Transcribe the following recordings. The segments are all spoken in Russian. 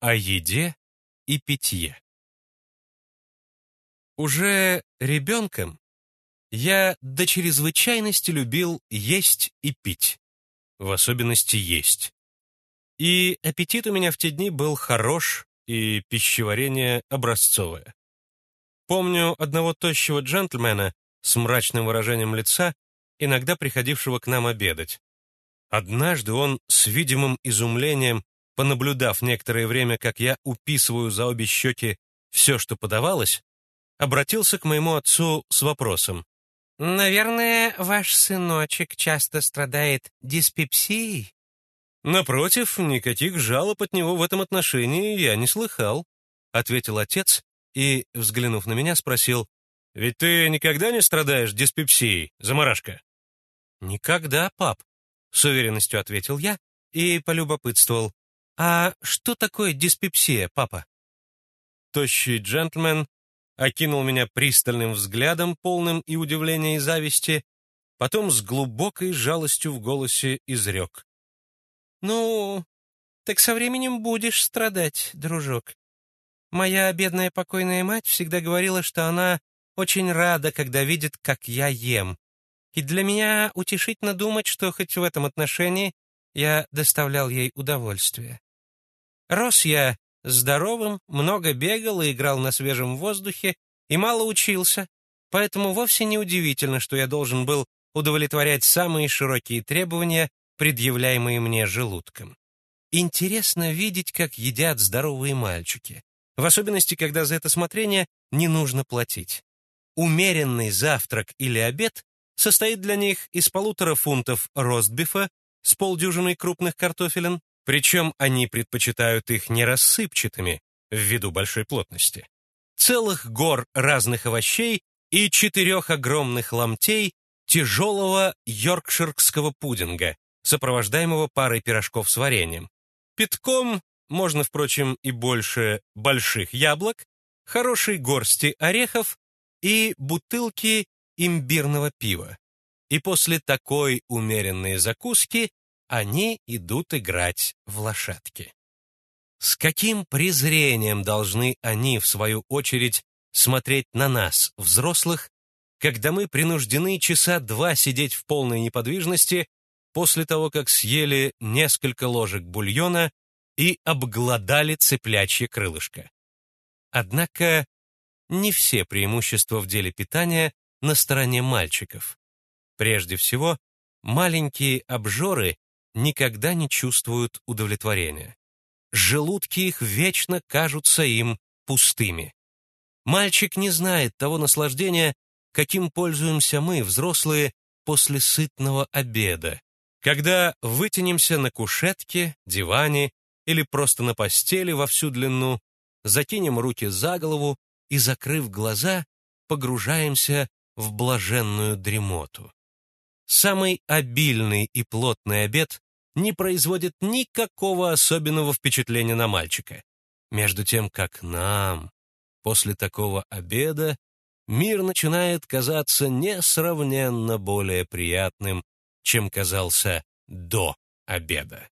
О еде и питье. Уже ребенком я до чрезвычайности любил есть и пить, в особенности есть. И аппетит у меня в те дни был хорош, и пищеварение образцовое. Помню одного тощего джентльмена с мрачным выражением лица, иногда приходившего к нам обедать. Однажды он с видимым изумлением, понаблюдав некоторое время, как я уписываю за обе щеки все, что подавалось, обратился к моему отцу с вопросом. «Наверное, ваш сыночек часто страдает диспепсией?» «Напротив, никаких жалоб от него в этом отношении я не слыхал», ответил отец и, взглянув на меня, спросил, «Ведь ты никогда не страдаешь диспепсией, заморашка?» «Никогда, пап», — с уверенностью ответил я и полюбопытствовал, «А что такое диспепсия, папа?» Тощий джентльмен окинул меня пристальным взглядом, полным и удивления, и зависти, потом с глубокой жалостью в голосе изрек. «Ну, так со временем будешь страдать, дружок. Моя бедная покойная мать всегда говорила, что она очень рада, когда видит, как я ем. И для меня утешительно думать, что хоть в этом отношении я доставлял ей удовольствие. Рос я здоровым, много бегал и играл на свежем воздухе и мало учился, поэтому вовсе не удивительно, что я должен был удовлетворять самые широкие требования предъявляемые мне желудком. Интересно видеть, как едят здоровые мальчики, в особенности, когда за это смотрение не нужно платить. Умеренный завтрак или обед состоит для них из полутора фунтов ростбифа с полдюжиной крупных картофелин, причем они предпочитают их не рассыпчатыми, ввиду большой плотности, целых гор разных овощей и четырех огромных ломтей тяжелого йоркширского пудинга, сопровождаемого парой пирожков с вареньем. Питком можно, впрочем, и больше больших яблок, хорошей горсти орехов и бутылки имбирного пива. И после такой умеренной закуски они идут играть в лошадки. С каким презрением должны они, в свою очередь, смотреть на нас, взрослых, когда мы принуждены часа два сидеть в полной неподвижности после того, как съели несколько ложек бульона и обглодали цыплячье крылышко. Однако не все преимущества в деле питания на стороне мальчиков. Прежде всего, маленькие обжоры никогда не чувствуют удовлетворения. Желудки их вечно кажутся им пустыми. Мальчик не знает того наслаждения, каким пользуемся мы, взрослые, после сытного обеда, когда вытянемся на кушетке, диване или просто на постели во всю длину, закинем руки за голову и, закрыв глаза, погружаемся в блаженную дремоту. Самый обильный и плотный обед не производит никакого особенного впечатления на мальчика, между тем как нам, после такого обеда, мир начинает казаться несравненно более приятным, чем казался до обеда.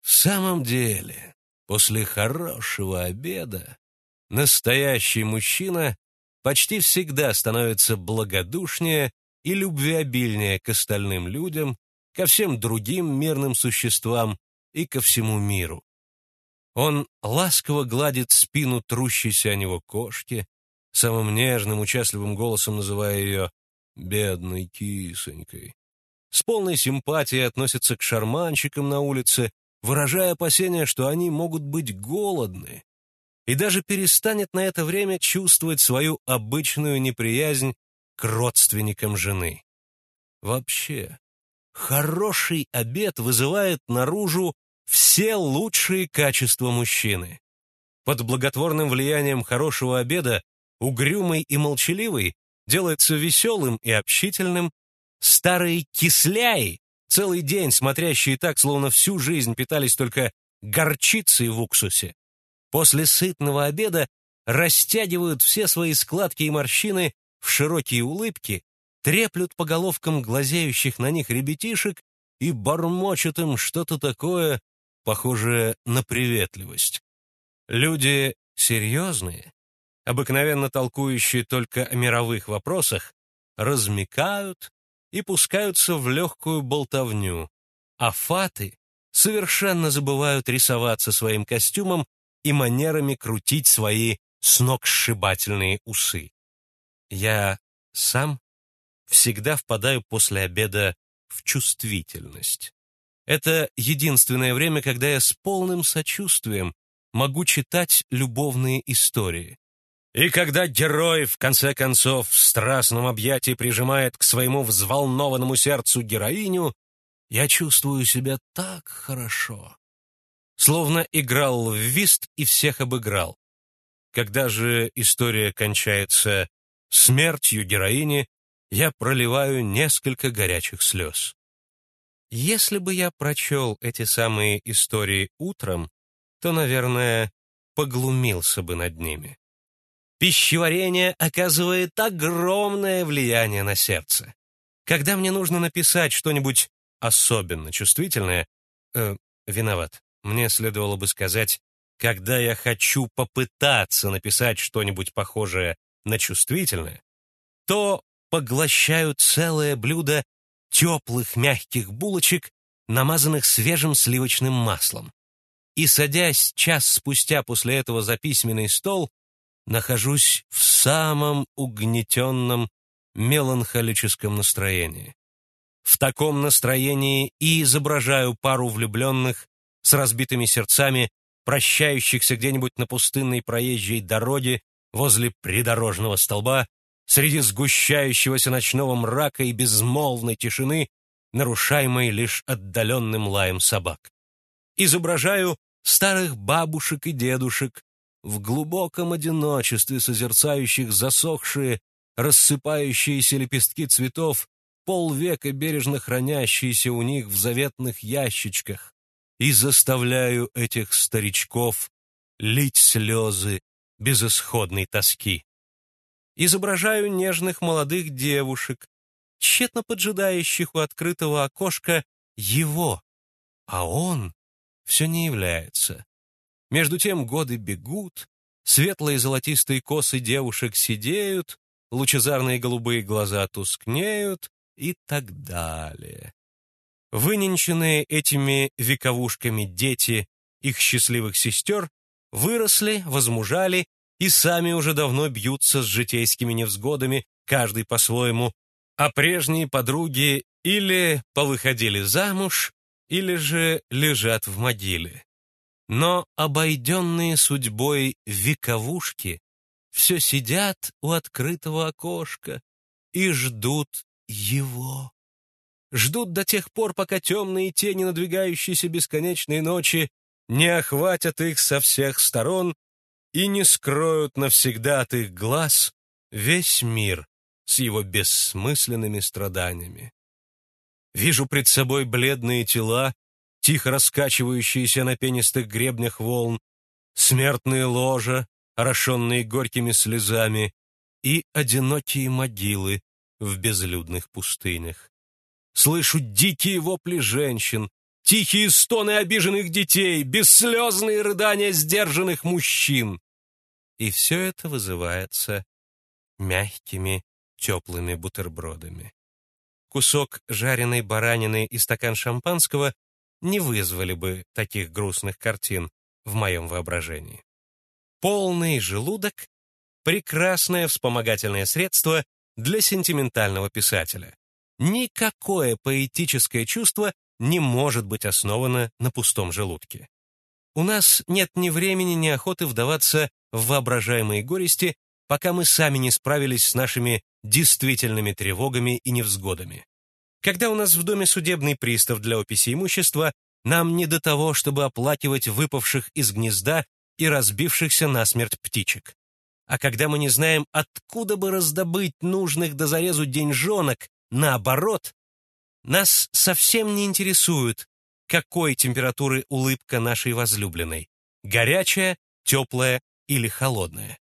В самом деле, после хорошего обеда настоящий мужчина почти всегда становится благодушнее и любвеобильнее к остальным людям, ко всем другим мирным существам и ко всему миру. Он ласково гладит спину трущейся о него кошки, самым нежным, участливым голосом называя ее «бедной кисонькой» с полной симпатией относится к шарманщикам на улице, выражая опасения, что они могут быть голодны, и даже перестанет на это время чувствовать свою обычную неприязнь к родственникам жены. Вообще, хороший обед вызывает наружу все лучшие качества мужчины. Под благотворным влиянием хорошего обеда угрюмый и молчаливый делается веселым и общительным, Старые кисляи, целый день смотрящие так, словно всю жизнь питались только горчицей в уксусе, после сытного обеда растягивают все свои складки и морщины в широкие улыбки, треплют по головкам глазеющих на них ребятишек и бормочут им что-то такое, похожее на приветливость. Люди серьезные, обыкновенно толкующие только о мировых вопросах, размекают и пускаются в легкую болтовню, а фаты совершенно забывают рисоваться своим костюмом и манерами крутить свои сногсшибательные усы. Я сам всегда впадаю после обеда в чувствительность. Это единственное время, когда я с полным сочувствием могу читать любовные истории. И когда герой, в конце концов, в страстном объятии прижимает к своему взволнованному сердцу героиню, я чувствую себя так хорошо. Словно играл в вист и всех обыграл. Когда же история кончается смертью героини, я проливаю несколько горячих слез. Если бы я прочел эти самые истории утром, то, наверное, поглумился бы над ними. Пищеварение оказывает огромное влияние на сердце. Когда мне нужно написать что-нибудь особенно чувствительное, э, виноват, мне следовало бы сказать, когда я хочу попытаться написать что-нибудь похожее на чувствительное, то поглощаю целое блюдо теплых мягких булочек, намазанных свежим сливочным маслом. И, садясь час спустя после этого за письменный стол, нахожусь в самом угнетенном меланхолическом настроении. В таком настроении и изображаю пару влюбленных с разбитыми сердцами, прощающихся где-нибудь на пустынной проезжей дороге возле придорожного столба среди сгущающегося ночного мрака и безмолвной тишины, нарушаемой лишь отдаленным лаем собак. Изображаю старых бабушек и дедушек, в глубоком одиночестве созерцающих засохшие, рассыпающиеся лепестки цветов, полвека бережно хранящиеся у них в заветных ящичках, и заставляю этих старичков лить слезы безысходной тоски изображаю нежных молодых девушек, тщетно поджидающих у открытого окошка его, а он все не является. Между тем годы бегут, светлые золотистые косы девушек сидеют, лучезарные голубые глаза тускнеют и так далее. Выненченные этими вековушками дети их счастливых сестер выросли, возмужали и сами уже давно бьются с житейскими невзгодами, каждый по-своему, а прежние подруги или повыходили замуж, или же лежат в могиле. Но обойденные судьбой вековушки все сидят у открытого окошка и ждут его. Ждут до тех пор, пока темные тени надвигающейся бесконечной ночи не охватят их со всех сторон и не скроют навсегда от их глаз весь мир с его бессмысленными страданиями. Вижу пред собой бледные тела, тихо раскачивающиеся на пенистых гребнях волн, смертные ложа, орошенные горькими слезами, и одинокие могилы в безлюдных пустынях. Слышу дикие вопли женщин, тихие стоны обиженных детей, бесслезные рыдания сдержанных мужчин. И все это вызывается мягкими, теплыми бутербродами. Кусок жареной баранины и стакан шампанского не вызвали бы таких грустных картин в моем воображении. Полный желудок — прекрасное вспомогательное средство для сентиментального писателя. Никакое поэтическое чувство не может быть основано на пустом желудке. У нас нет ни времени, ни охоты вдаваться в воображаемые горести, пока мы сами не справились с нашими действительными тревогами и невзгодами. Когда у нас в доме судебный пристав для описи имущества, нам не до того, чтобы оплакивать выпавших из гнезда и разбившихся насмерть птичек. А когда мы не знаем, откуда бы раздобыть нужных до зарезу деньжонок, наоборот, нас совсем не интересует, какой температуры улыбка нашей возлюбленной – горячая, теплая или холодная.